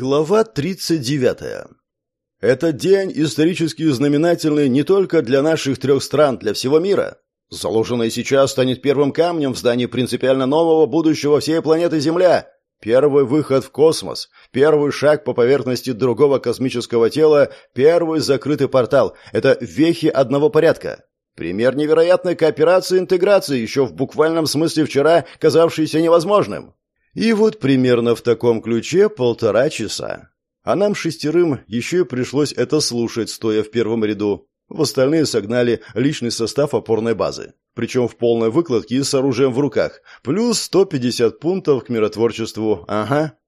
Глава 39. Этот день исторически знаменательный не только для наших трех стран, для всего мира. Заложенный сейчас станет первым камнем в здании принципиально нового будущего всей планеты Земля. Первый выход в космос, первый шаг по поверхности другого космического тела, первый закрытый портал – это вехи одного порядка. Пример невероятной кооперации и интеграции, еще в буквальном смысле вчера казавшийся невозможным. И вот примерно в таком ключе полтора часа. А нам шестерым еще и пришлось это слушать, стоя в первом ряду. В остальные согнали личный состав опорной базы. Причем в полной выкладке и с оружием в руках. Плюс 150 пунктов к миротворчеству. Ага.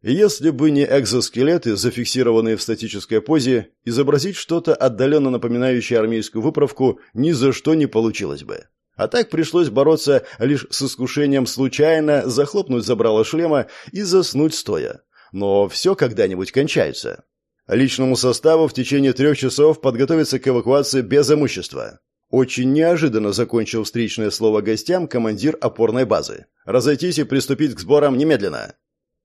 Если бы не экзоскелеты, зафиксированные в статической позе, изобразить что-то отдаленно напоминающее армейскую выправку ни за что не получилось бы. А так пришлось бороться лишь с искушением случайно захлопнуть забрало шлема и заснуть стоя. Но все когда-нибудь кончается. Личному составу в течение трех часов подготовиться к эвакуации без имущества. Очень неожиданно закончил встречное слово гостям командир опорной базы. Разойтись и приступить к сборам немедленно.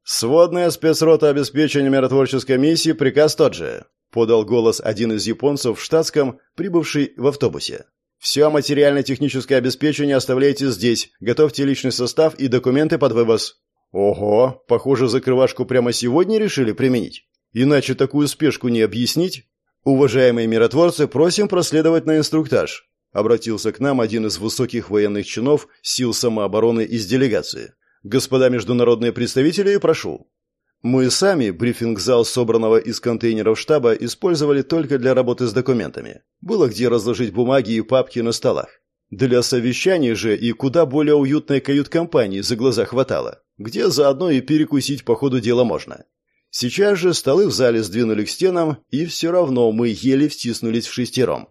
«Сводная спецрота обеспечения миротворческой миссии, приказ тот же», подал голос один из японцев в штатском, прибывший в автобусе. Все материально-техническое обеспечение оставляйте здесь. Готовьте личный состав и документы под вывоз. Ого, похоже, закрывашку прямо сегодня решили применить. Иначе такую спешку не объяснить. Уважаемые миротворцы, просим проследовать на инструктаж. Обратился к нам один из высоких военных чинов сил самообороны из делегации. Господа международные представители, прошу. Мы сами брифинг-зал, собранного из контейнеров штаба, использовали только для работы с документами. Было где разложить бумаги и папки на столах. Для совещаний же и куда более уютной кают-компании за глаза хватало, где заодно и перекусить по ходу дела можно. Сейчас же столы в зале сдвинули к стенам, и все равно мы еле втиснулись в шестером.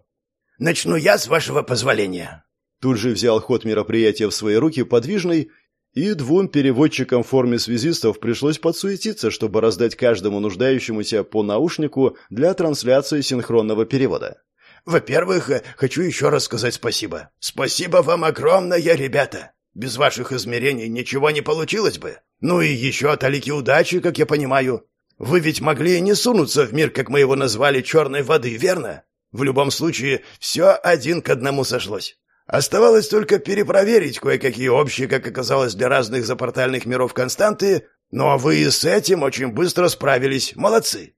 «Начну я, с вашего позволения». Тут же взял ход мероприятия в свои руки подвижный и двум переводчикам в форме связистов пришлось подсуетиться, чтобы раздать каждому нуждающемуся по наушнику для трансляции синхронного перевода. «Во-первых, хочу еще раз сказать спасибо. Спасибо вам огромное, ребята. Без ваших измерений ничего не получилось бы. Ну и еще талики удачи, как я понимаю. Вы ведь могли не сунуться в мир, как мы его назвали, черной воды, верно? В любом случае, все один к одному сошлось. Оставалось только перепроверить кое-какие общие, как оказалось, для разных запортальных миров константы, но вы и с этим очень быстро справились. Молодцы.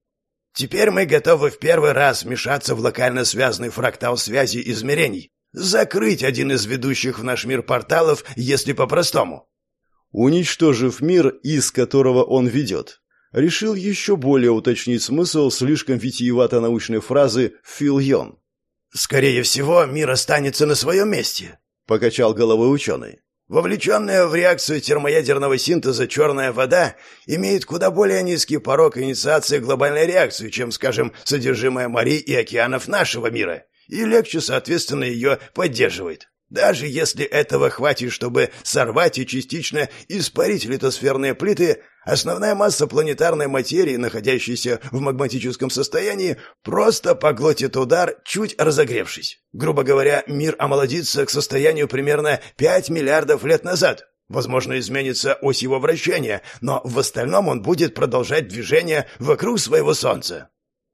Теперь мы готовы в первый раз вмешаться в локально связанный фрактал связи измерений, закрыть один из ведущих в наш мир порталов, если по-простому. Уничтожив мир, из которого он ведет, решил еще более уточнить смысл слишком витиевато-научной фразы «Фил Йон». «Скорее всего, мир останется на своем месте», — покачал головой ученый. «Вовлеченная в реакцию термоядерного синтеза черная вода имеет куда более низкий порог инициации глобальной реакции, чем, скажем, содержимое морей и океанов нашего мира, и легче, соответственно, ее поддерживает. Даже если этого хватит, чтобы сорвать и частично испарить литосферные плиты, основная масса планетарной материи, находящейся в магматическом состоянии, просто поглотит удар, чуть разогревшись. Грубо говоря, мир омолодится к состоянию примерно 5 миллиардов лет назад. Возможно, изменится ось его вращения, но в остальном он будет продолжать движение вокруг своего Солнца.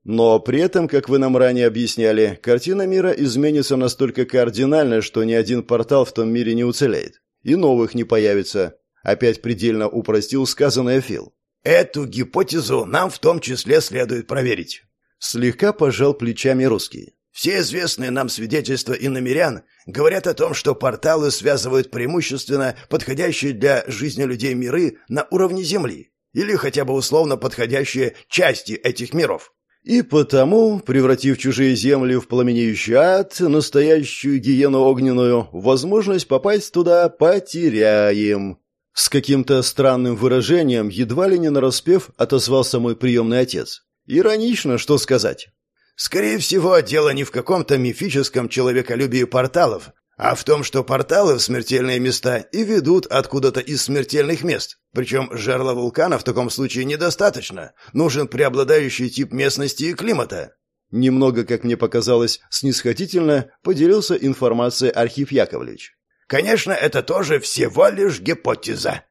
Но при этом, как вы нам ранее объясняли, картина мира изменится настолько кардинально, что ни один портал в том мире не уцелеет. И новых не появится. Опять предельно упростил сказанное Фил. Эту гипотезу нам в том числе следует проверить. Слегка пожал плечами русский. Все известные нам свидетельства иномерян говорят о том, что порталы связывают преимущественно подходящие для жизни людей миры на уровне Земли, или хотя бы условно подходящие части этих миров. И потому, превратив чужие земли в пламенеющий ад, настоящую гиену огненную, возможность попасть туда потеряем. С каким-то странным выражением, едва ли не нараспев, отозвался мой приемный отец. Иронично, что сказать. Скорее всего, дело не в каком-то мифическом человеколюбии порталов, а в том, что порталы в смертельные места и ведут откуда-то из смертельных мест. Причем жерла вулкана в таком случае недостаточно. Нужен преобладающий тип местности и климата. Немного, как мне показалось, снисходительно поделился информацией Архив Яковлевич. Конечно, это тоже всего лишь гипотеза.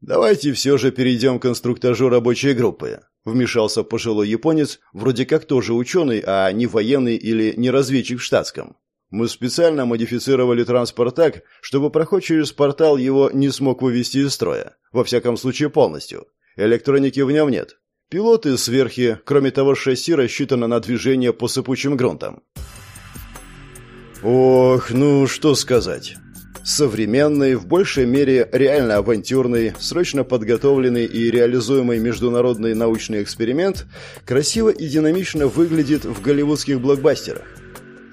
Давайте все же перейдем к инструктажу рабочей группы. Вмешался пожилой японец, вроде как тоже ученый, а не военный или не разведчик в штатском. Мы специально модифицировали транспорт так, чтобы проход через портал его не смог вывести из строя. Во всяком случае, полностью. Электроники в нем нет. Пилоты сверхи, кроме того, шасси рассчитано на движение по сыпучим грунтам. Ох, ну что сказать. Современный, в большей мере реально авантюрный, срочно подготовленный и реализуемый международный научный эксперимент красиво и динамично выглядит в голливудских блокбастерах.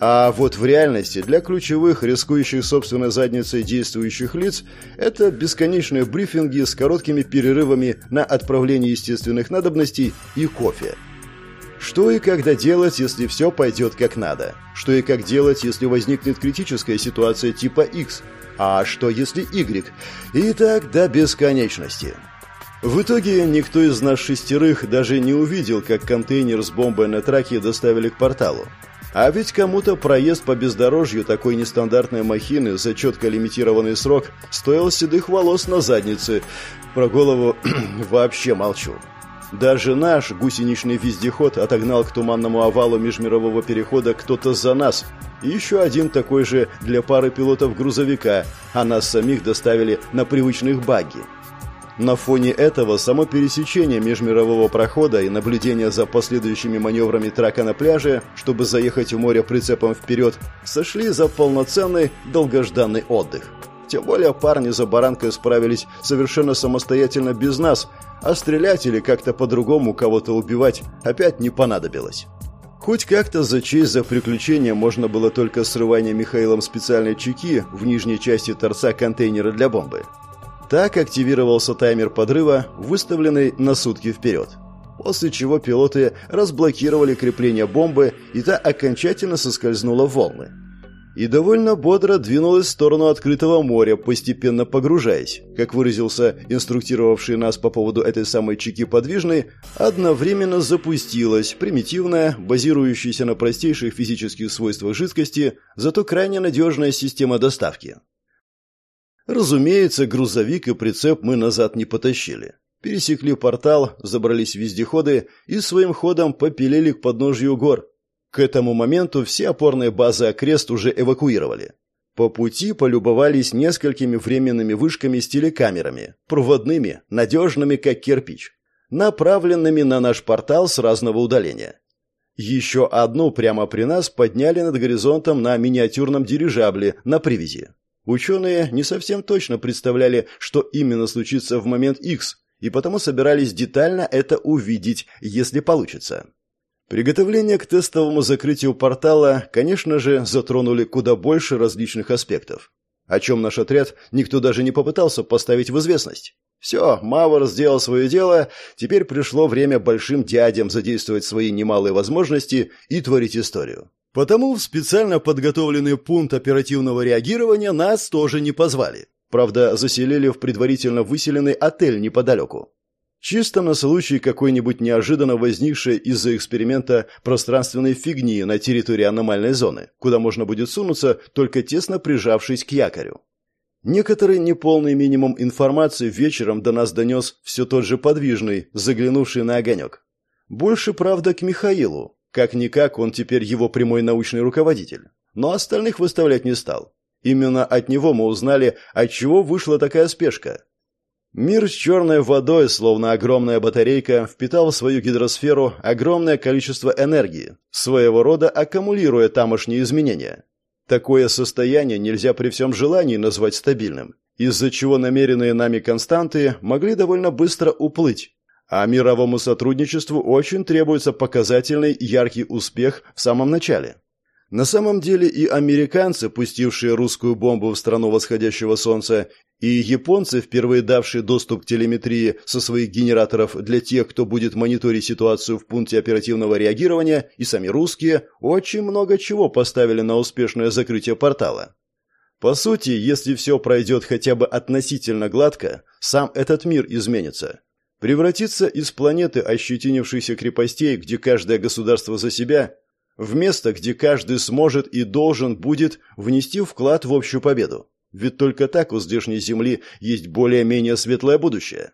А вот в реальности для ключевых, рискующих собственной задницей действующих лиц, это бесконечные брифинги с короткими перерывами на отправление естественных надобностей и кофе. Что и когда делать, если все пойдет как надо? Что и как делать, если возникнет критическая ситуация типа X? А что если Y? И так до бесконечности. В итоге никто из нас шестерых даже не увидел, как контейнер с бомбой на траке доставили к порталу. А ведь кому-то проезд по бездорожью такой нестандартной махины за четко лимитированный срок стоил седых волос на заднице. Про голову вообще молчу. Даже наш гусеничный вездеход отогнал к туманному овалу межмирового перехода кто-то за нас. Еще один такой же для пары пилотов грузовика, а нас самих доставили на привычных багги. На фоне этого само пересечение межмирового прохода и наблюдение за последующими маневрами трака на пляже, чтобы заехать в море прицепом вперед, сошли за полноценный долгожданный отдых. Тем более парни за баранкой справились совершенно самостоятельно без нас, а стрелять или как-то по-другому кого-то убивать опять не понадобилось. Хоть как-то зачесть за приключение можно было только срывание Михаилом специальной чеки в нижней части торца контейнера для бомбы. Так активировался таймер подрыва, выставленный на сутки вперед. После чего пилоты разблокировали крепление бомбы, и та окончательно соскользнула в волны. И довольно бодро двинулась в сторону открытого моря, постепенно погружаясь. Как выразился инструктировавший нас по поводу этой самой чеки подвижной, одновременно запустилась примитивная, базирующаяся на простейших физических свойствах жидкости, зато крайне надежная система доставки. Разумеется, грузовик и прицеп мы назад не потащили. Пересекли портал, забрались в вездеходы и своим ходом попилили к подножью гор. К этому моменту все опорные базы окрест уже эвакуировали. По пути полюбовались несколькими временными вышками с телекамерами, проводными, надежными, как кирпич, направленными на наш портал с разного удаления. Еще одну прямо при нас подняли над горизонтом на миниатюрном дирижабле на привязи. Ученые не совсем точно представляли, что именно случится в момент X, и потому собирались детально это увидеть, если получится. Приготовление к тестовому закрытию портала, конечно же, затронули куда больше различных аспектов. О чем наш отряд никто даже не попытался поставить в известность. Все, Мавр сделал свое дело, теперь пришло время большим дядям задействовать свои немалые возможности и творить историю. Потому в специально подготовленный пункт оперативного реагирования нас тоже не позвали. Правда, заселили в предварительно выселенный отель неподалеку. Чисто на случай какой-нибудь неожиданно возникшей из-за эксперимента пространственной фигни на территории аномальной зоны, куда можно будет сунуться, только тесно прижавшись к якорю. Некоторый неполный минимум информации вечером до нас донес все тот же подвижный, заглянувший на огонек. Больше, правда, к Михаилу, как-никак, он теперь его прямой научный руководитель. Но остальных выставлять не стал. Именно от него мы узнали, от чего вышла такая спешка. Мир с черной водой, словно огромная батарейка, впитал в свою гидросферу огромное количество энергии, своего рода аккумулируя тамошние изменения. Такое состояние нельзя при всем желании назвать стабильным, из-за чего намеренные нами константы могли довольно быстро уплыть, а мировому сотрудничеству очень требуется показательный яркий успех в самом начале. На самом деле и американцы, пустившие русскую бомбу в страну восходящего солнца, и японцы, впервые давшие доступ к телеметрии со своих генераторов для тех, кто будет мониторить ситуацию в пункте оперативного реагирования, и сами русские, очень много чего поставили на успешное закрытие портала. По сути, если все пройдет хотя бы относительно гладко, сам этот мир изменится. Превратиться из планеты ощетинившихся крепостей, где каждое государство за себя, в место, где каждый сможет и должен будет внести вклад в общую победу. Ведь только так у здешней земли есть более-менее светлое будущее.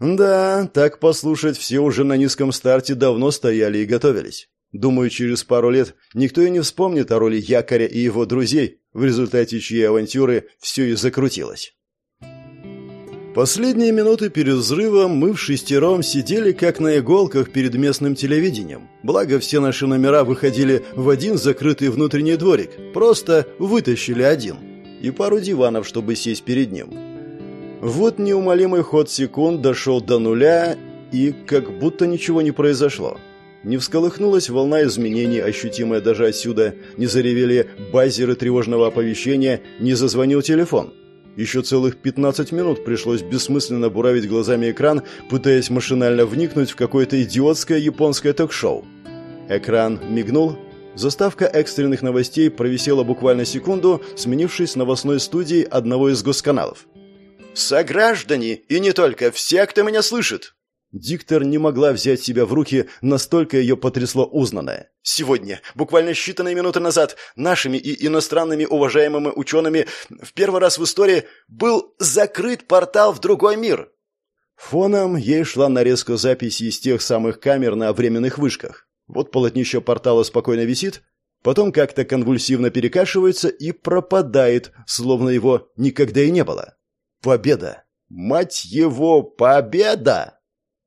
Да, так послушать, все уже на низком старте давно стояли и готовились. Думаю, через пару лет никто и не вспомнит о роли якоря и его друзей, в результате чьей авантюры все и закрутилось. Последние минуты перед взрывом мы в шестером сидели как на иголках перед местным телевидением. Благо, все наши номера выходили в один закрытый внутренний дворик. Просто вытащили один. И пару диванов, чтобы сесть перед ним. Вот неумолимый ход секунд дошел до нуля, и как будто ничего не произошло. Не всколыхнулась волна изменений, ощутимая даже отсюда, не заревели базеры тревожного оповещения, не зазвонил телефон. Еще целых 15 минут пришлось бессмысленно буравить глазами экран, пытаясь машинально вникнуть в какое-то идиотское японское ток-шоу. Экран мигнул. Заставка экстренных новостей провисела буквально секунду, сменившись новостной студией одного из госканалов. «Сограждане, и не только, все, кто меня слышит!» Диктор не могла взять себя в руки, настолько ее потрясло узнанное. Сегодня, буквально считанные минуты назад, нашими и иностранными уважаемыми учеными в первый раз в истории был закрыт портал в другой мир. Фоном ей шла нарезка записей из тех самых камер на временных вышках. Вот полотнище портала спокойно висит, потом как-то конвульсивно перекашивается и пропадает, словно его никогда и не было. Победа! Мать его, победа!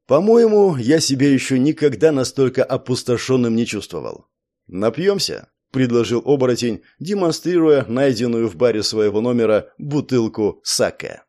По-моему, я себя еще никогда настолько опустошенным не чувствовал. «Напьемся?» – предложил оборотень, демонстрируя найденную в баре своего номера бутылку саке.